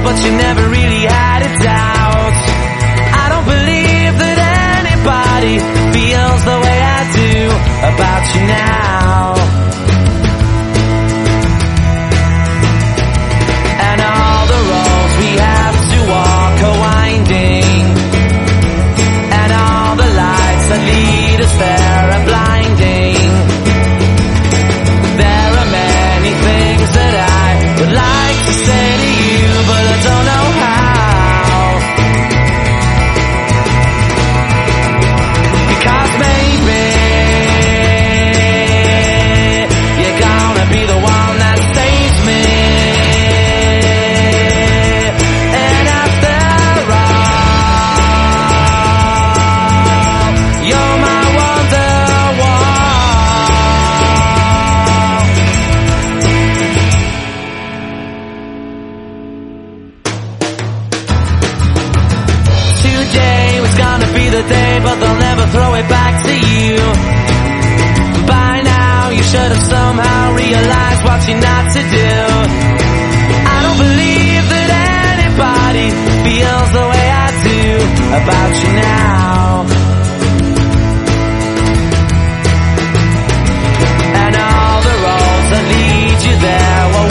But you never really had the day, but they'll never throw it back to you. By now, you should have somehow realized what you're not to do. I don't believe that anybody feels the way I do about you now. And all the roads that lead you there were